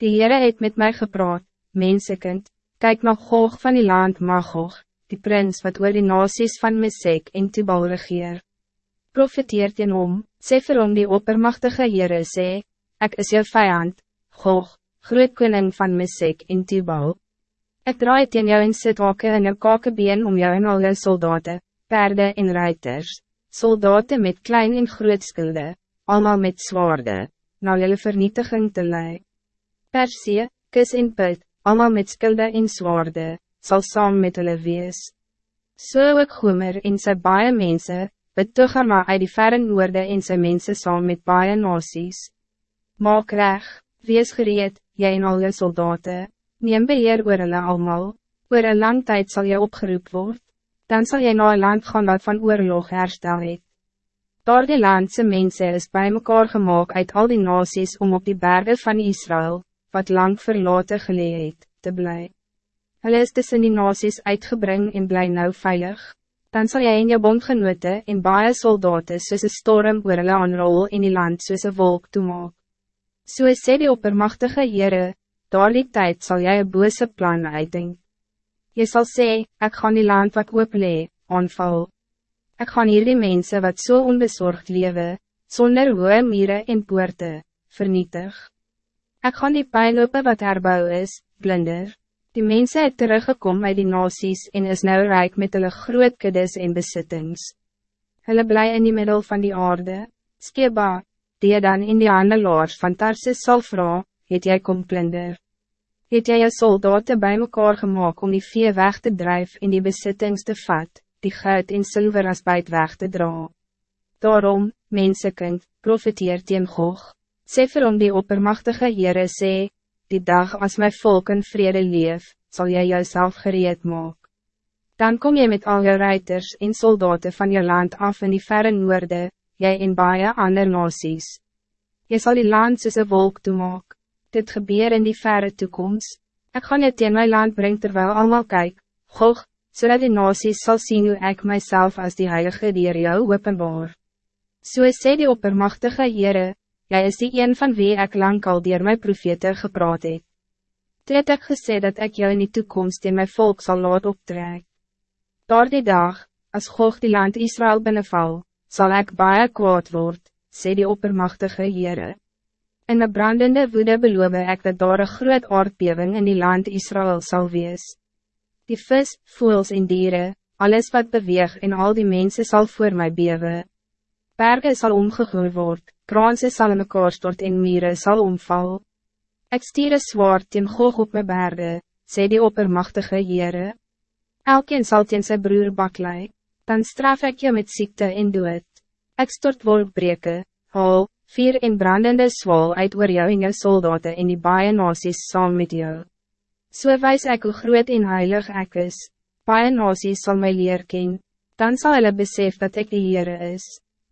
Die Heere het met mij gepraat, mensekind, kijk na Gog van die land Magog, die prins wat oor die nasies van Mesek en Tubal regeer. Profeteert in om, sê vir hom die oppermachtige Heere sê, ek is jou vijand, Gog, groot koning van Mesek en Tubal. Ik draai teen jou in sitwake in jou kakebeen om jou en al jou soldaten, perde en ruiters, soldaten met klein en groot skulde, allemaal met zwaarden, na julle vernietiging te leiden. Persie, Kis en Put, allemaal met skulde en zwaarde, zal saam met hulle wees. So ook Gomer en sy baie mense, betoeger maar uit die verre noorde en sy mense saam met baie nasies. Maak reg, wees gereed, jy en al jou soldaten, neem beheer oor hulle almal, oor een lang tijd zal jy opgeroep worden. dan zal jy na een land gaan dat van oorlog herstel het. Daar die landse mense is bij mekaar gemaakt uit al die nasies om op die bergen van Israël, wat lang verlaten gelee het, te bly. Hulle is tussen die nasies uitgebring en bly nou veilig, dan zal jy in jou bondgenote en baie soldaten soos een storm oor hulle aanrol in die land soos een wolk toemaak. So sê die oppermachtige Heere, daar die tijd zal jy een bose plan uitdenk. Je zal sê, ik ga die land wat ooplee, aanval. Ik ga hier die mensen wat zo so onbezorgd leven, zonder hoë mieren en poorte, vernietig. Ik ga die pijlopen wat herbouw is, blinder. Die mensen het teruggekomen uit die nasies en is nou rijk met hulle groot kuddes en besittings. Hulle bly in die middel van die aarde. Skeba, die dan in die handelaars van Tarsis sal vraag, het jy kom blinder. Het jy jou soldaten bij mekaar gemaakt om die vee weg te drijven in die besittings te vat, die goud en zilver as buit weg te dra. Daarom, mensekind, profiteer teen Gog sê vir hom die oppermachtige Heere sê, die dag als mijn volk in vrede leef, zal jij jouzelf gereed maak. Dan kom je met al je ruiters en soldaten van je land af in die verre noorde, jij in baie ander nasies. Je zal die land soos een wolk toemaak. Dit gebeur in die verre toekomst. Ik ga het in mijn land brengen terwijl allemaal kijk, goch, zodat die nasies zal zien hoe ik mijzelf als die heilige dier jou openbaar. So sê die oppermachtige Heere, Jij is die een van wie ik lang al dier my profete gepraat het. Toe het ek gesê dat ik jou in die toekomst in mijn volk zal laat optrek. Door die dag, als God die land Israël binnenval, zal ik baie kwaad word, sê die oppermachtige Heere. In een brandende woede beloof ik dat daar een groot aardbeving in die land Israël zal wees. Die vis, voels en dieren, alles wat beweeg en al die mensen zal voor mij bewe. Bergen zal omgegooid worden kraanse sal in mekaar stort en mieren sal omval. Ek stier een zwaard teen Gog op my berde, sê die oppermachtige Heere. Elkeen sal teen sy broer baklei, dan straf ik je met ziekte en dood. Ek stort wolkbreke, haal, vier en brandende zwal uit oor jou en jou soldaten in die baie nasies saam met jou. So wijs ek hoe groot en heilig ek is, baie nasies sal my leer ken, dan zal hulle besef dat ik de Heere is.